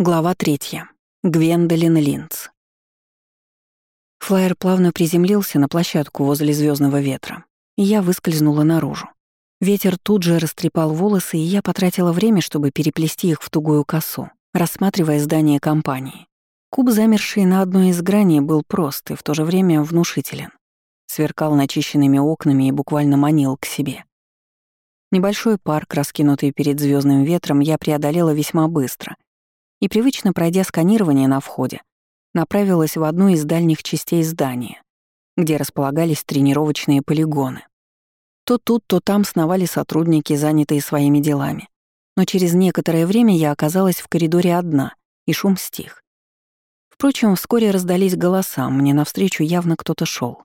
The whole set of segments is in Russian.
Глава третья. Гвендолин Линц. Флайер плавно приземлился на площадку возле звездного ветра, и я выскользнула наружу. Ветер тут же растрепал волосы, и я потратила время, чтобы переплести их в тугую косу, рассматривая здание компании. Куб, замерший на одной из граней, был прост и в то же время внушителен. Сверкал начищенными окнами и буквально манил к себе. Небольшой парк, раскинутый перед звездным ветром, я преодолела весьма быстро — и, привычно пройдя сканирование на входе, направилась в одну из дальних частей здания, где располагались тренировочные полигоны. То тут, то там сновали сотрудники, занятые своими делами. Но через некоторое время я оказалась в коридоре одна, и шум стих. Впрочем, вскоре раздались голоса, мне навстречу явно кто-то шел.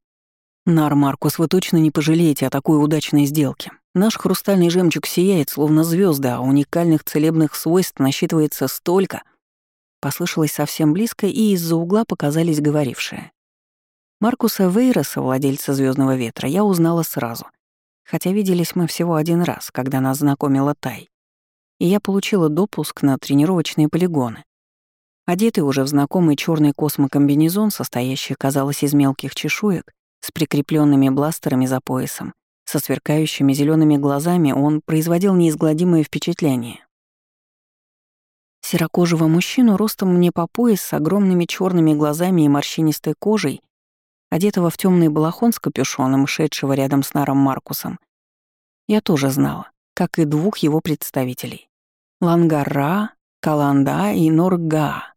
«Нар, Маркус, вы точно не пожалеете о такой удачной сделке. Наш хрустальный жемчуг сияет, словно звезда, а уникальных целебных свойств насчитывается столько». Послышалось совсем близко, и из-за угла показались говорившие. Маркуса Вейроса, владельца Звездного ветра, я узнала сразу. Хотя виделись мы всего один раз, когда нас знакомила Тай. И я получила допуск на тренировочные полигоны. Одетый уже в знакомый черный космокомбинезон, состоящий, казалось, из мелких чешуек, с прикрепленными бластерами за поясом, со сверкающими зелеными глазами, он производил неизгладимое впечатление. Серокожего мужчину ростом мне по пояс с огромными черными глазами и морщинистой кожей, одетого в темный балахон с капюшоном, шедшего рядом с Наром Маркусом, я тоже знала, как и двух его представителей — Лангара, Каланда и Норга.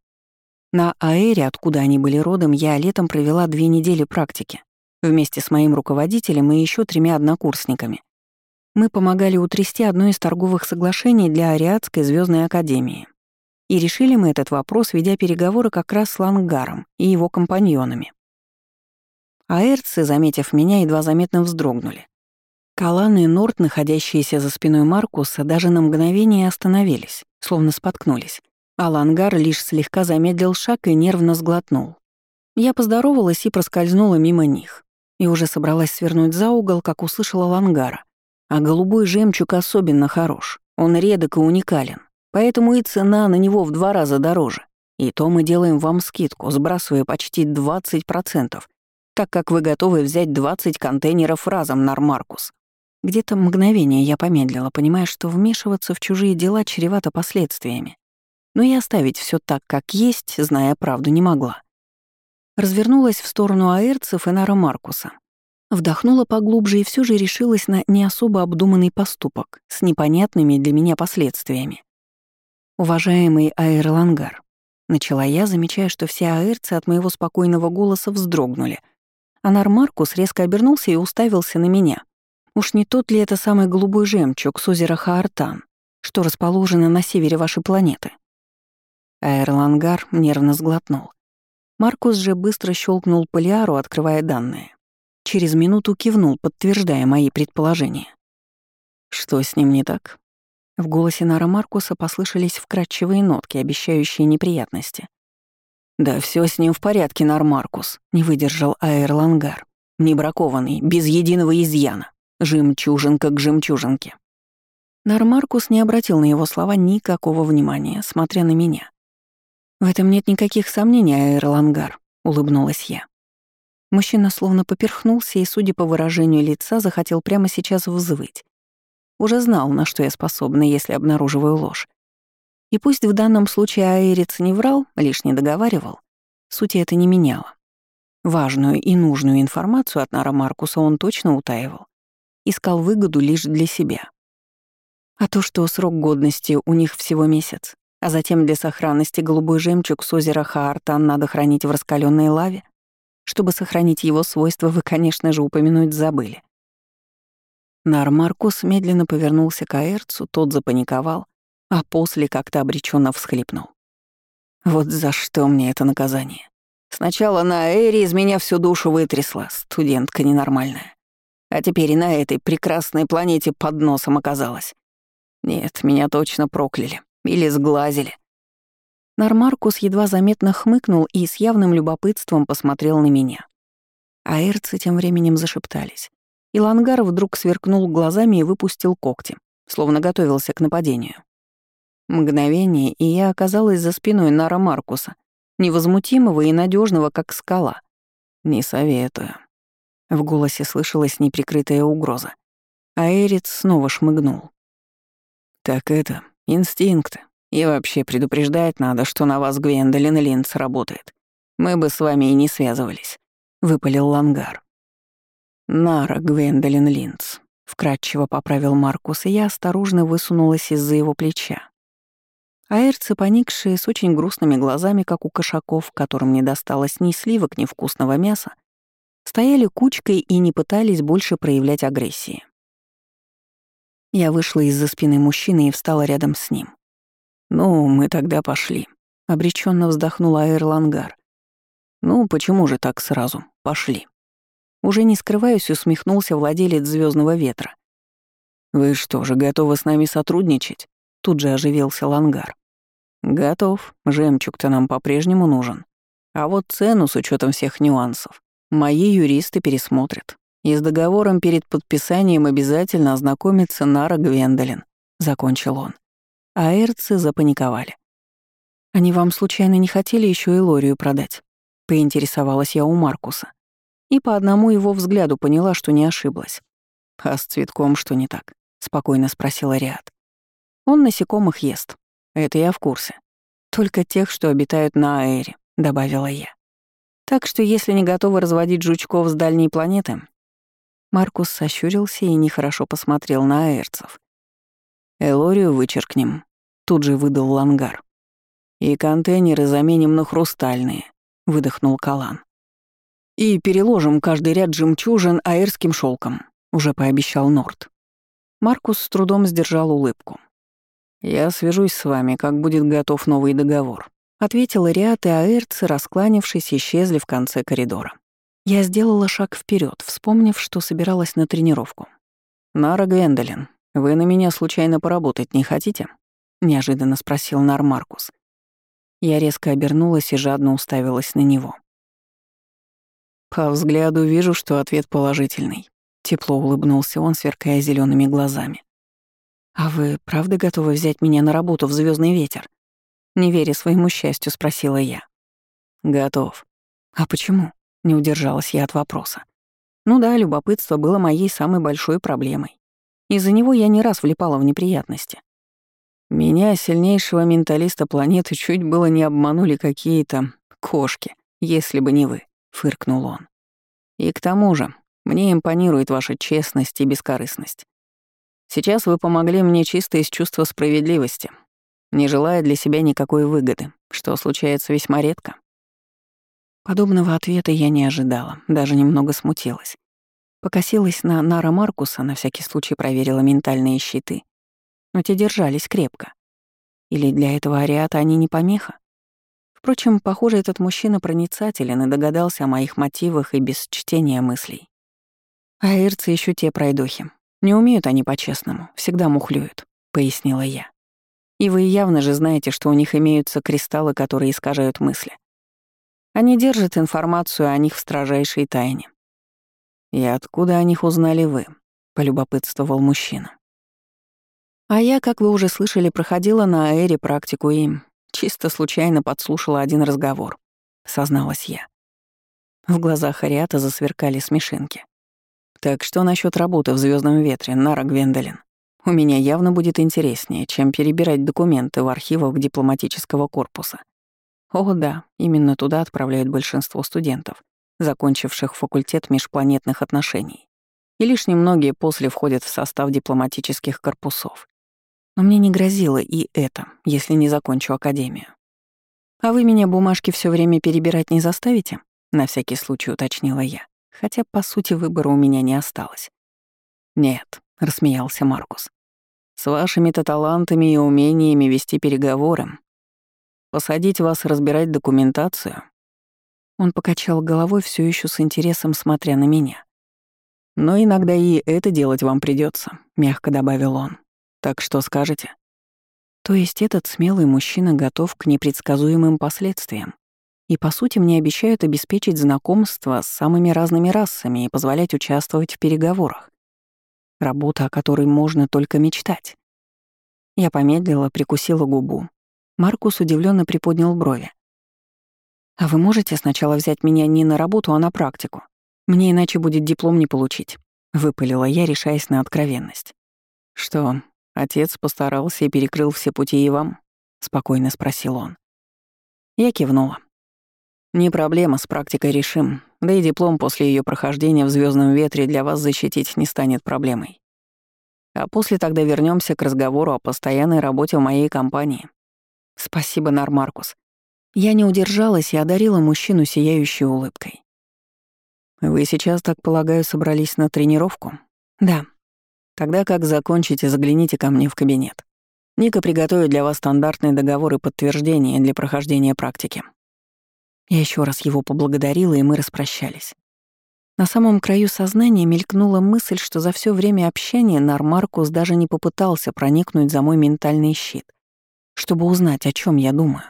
На Аэре, откуда они были родом, я летом провела две недели практики вместе с моим руководителем и еще тремя однокурсниками. Мы помогали утрясти одно из торговых соглашений для Ариадской звездной академии. И решили мы этот вопрос, ведя переговоры как раз с Лангаром и его компаньонами. Аэрцы, заметив меня, едва заметно вздрогнули. Калан и Норт, находящиеся за спиной Маркуса, даже на мгновение остановились, словно споткнулись. А Лангар лишь слегка замедлил шаг и нервно сглотнул. Я поздоровалась и проскользнула мимо них и уже собралась свернуть за угол, как услышала Лангара. А голубой жемчуг особенно хорош, он редок и уникален, поэтому и цена на него в два раза дороже. И то мы делаем вам скидку, сбрасывая почти 20%, так как вы готовы взять 20 контейнеров разом, Нармаркус. Где-то мгновение я помедлила, понимая, что вмешиваться в чужие дела чревато последствиями. Но и оставить все так, как есть, зная правду, не могла развернулась в сторону аэрцев и Нара Маркуса. Вдохнула поглубже и все же решилась на не особо обдуманный поступок с непонятными для меня последствиями. «Уважаемый аэрлангар», — начала я, замечая, что все аэрцы от моего спокойного голоса вздрогнули. Анар Маркус резко обернулся и уставился на меня. Уж не тот ли это самый голубой жемчуг с озера Хаартан, что расположено на севере вашей планеты? Аэрлангар нервно сглотнул. Маркус же быстро щелкнул полиару, открывая данные. Через минуту кивнул, подтверждая мои предположения. Что с ним не так? В голосе Нара Маркуса послышались вкрадчивые нотки, обещающие неприятности. «Да все с ним в порядке, Нар Маркус», — не выдержал Аэрлангар. «Небракованный, без единого изъяна. Жемчужинка к жемчужинке». Нар Маркус не обратил на его слова никакого внимания, смотря на меня. «В этом нет никаких сомнений, Аэрлангар», — улыбнулась я. Мужчина словно поперхнулся и, судя по выражению лица, захотел прямо сейчас взвыть. Уже знал, на что я способна, если обнаруживаю ложь. И пусть в данном случае Аэрец не врал, лишь не договаривал, сути это не меняло. Важную и нужную информацию от Нара Маркуса он точно утаивал. Искал выгоду лишь для себя. А то, что срок годности у них всего месяц, а затем для сохранности голубой жемчуг с озера Хаартан надо хранить в раскаленной лаве? Чтобы сохранить его свойства, вы, конечно же, упомянуть забыли. Нар медленно повернулся к Аэрцу, тот запаниковал, а после как-то обреченно всхлипнул. Вот за что мне это наказание. Сначала на Эре из меня всю душу вытрясла, студентка ненормальная. А теперь и на этой прекрасной планете под носом оказалась. Нет, меня точно прокляли. Или сглазили. Нармаркус едва заметно хмыкнул и с явным любопытством посмотрел на меня. А эрцы тем временем зашептались. И Лангар вдруг сверкнул глазами и выпустил когти, словно готовился к нападению. Мгновение, и я оказалась за спиной Нара Маркуса, невозмутимого и надежного, как скала. «Не советую». В голосе слышалась неприкрытая угроза. А Эрит снова шмыгнул. «Так это, инстинкты. И вообще предупреждать надо, что на вас Гвендолин Линдс работает. Мы бы с вами и не связывались», — выпалил Лангар. «Нара Гвендолин Линдс», — вкратчиво поправил Маркус, и я осторожно высунулась из-за его плеча. Аэрцы, поникшие, с очень грустными глазами, как у кошаков, которым не досталось ни сливок, ни вкусного мяса, стояли кучкой и не пытались больше проявлять агрессии. Я вышла из-за спины мужчины и встала рядом с ним. «Ну, мы тогда пошли», — обреченно вздохнула Аэрлангар. «Ну, почему же так сразу? Пошли». Уже не скрываясь, усмехнулся владелец звездного ветра. «Вы что же, готовы с нами сотрудничать?» Тут же оживился Лангар. «Готов. Жемчуг-то нам по-прежнему нужен. А вот цену с учетом всех нюансов мои юристы пересмотрят. И с договором перед подписанием обязательно ознакомится Нара Гвендолин», — закончил он. А эрцы запаниковали. «Они вам случайно не хотели еще и Лорию продать?» — поинтересовалась я у Маркуса. И по одному его взгляду поняла, что не ошиблась. «А с цветком что не так?» — спокойно спросила Риад. Он насекомых ест. Это я в курсе. Только тех, что обитают на Аэре, добавила я. Так что если не готовы разводить жучков с дальней планеты... Маркус сощурился и нехорошо посмотрел на аэрцев. «Элорию вычеркнем», — тут же выдал Лангар. «И контейнеры заменим на хрустальные», — выдохнул Калан. «И переложим каждый ряд жемчужин аэрским шелком», — уже пообещал Норд. Маркус с трудом сдержал улыбку. «Я свяжусь с вами, как будет готов новый договор», — ответил Риат, и аэрцы, раскланившись, исчезли в конце коридора. Я сделала шаг вперед, вспомнив, что собиралась на тренировку. «Нара Гвендолин, вы на меня случайно поработать не хотите?» — неожиданно спросил Нар Маркус. Я резко обернулась и жадно уставилась на него. По взгляду вижу, что ответ положительный. Тепло улыбнулся он, сверкая зелеными глазами. «А вы правда готовы взять меня на работу в звездный ветер?» Не веря своему счастью, спросила я. «Готов». «А почему?» — не удержалась я от вопроса. Ну да, любопытство было моей самой большой проблемой. Из-за него я не раз влипала в неприятности. Меня, сильнейшего менталиста планеты, чуть было не обманули какие-то кошки, если бы не вы, — фыркнул он. И к тому же, мне импонирует ваша честность и бескорыстность. Сейчас вы помогли мне чисто из чувства справедливости, не желая для себя никакой выгоды, что случается весьма редко. Подобного ответа я не ожидала, даже немного смутилась. Покосилась на Нара Маркуса, на всякий случай проверила ментальные щиты. Но те держались крепко. Или для этого ариата они не помеха? Впрочем, похоже, этот мужчина проницателен и догадался о моих мотивах и без чтения мыслей. А ирцы еще те пройдохи. Не умеют они по-честному, всегда мухлюют», — пояснила я. «И вы явно же знаете, что у них имеются кристаллы, которые искажают мысли. Они держат информацию о них в строжайшей тайне». «И откуда о них узнали вы?» — полюбопытствовал мужчина. А я, как вы уже слышали, проходила на Аэре практику и чисто случайно подслушала один разговор, созналась я. В глазах Ариата засверкали смешинки. Так что насчет работы в звездном ветре, Нара Гвендолин? У меня явно будет интереснее, чем перебирать документы в архивах дипломатического корпуса. О да, именно туда отправляют большинство студентов, закончивших факультет межпланетных отношений. И лишь немногие после входят в состав дипломатических корпусов. Но мне не грозило и это, если не закончу академию. «А вы меня бумажки все время перебирать не заставите?» — на всякий случай уточнила я хотя, по сути, выбора у меня не осталось. «Нет», — рассмеялся Маркус. «С вашими-то талантами и умениями вести переговоры. Посадить вас разбирать документацию». Он покачал головой, все еще с интересом смотря на меня. «Но иногда и это делать вам придется, мягко добавил он. «Так что скажете?» То есть этот смелый мужчина готов к непредсказуемым последствиям и, по сути, мне обещают обеспечить знакомство с самыми разными расами и позволять участвовать в переговорах. Работа, о которой можно только мечтать. Я помедлила, прикусила губу. Маркус удивленно приподнял брови. «А вы можете сначала взять меня не на работу, а на практику? Мне иначе будет диплом не получить», — выпалила я, решаясь на откровенность. «Что, отец постарался и перекрыл все пути и вам?» — спокойно спросил он. Я кивнула. «Не проблема, с практикой решим. Да и диплом после ее прохождения в звездном ветре для вас защитить не станет проблемой. А после тогда вернемся к разговору о постоянной работе в моей компании. Спасибо, Нармаркус. Я не удержалась и одарила мужчину сияющей улыбкой. Вы сейчас, так полагаю, собрались на тренировку? Да. Тогда как закончите, загляните ко мне в кабинет. Ника приготовит для вас стандартные договоры подтверждения для прохождения практики. Я еще раз его поблагодарила, и мы распрощались. На самом краю сознания мелькнула мысль, что за все время общения Нармаркус даже не попытался проникнуть за мой ментальный щит, чтобы узнать, о чем я думаю.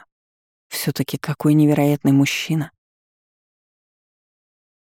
все таки какой невероятный мужчина.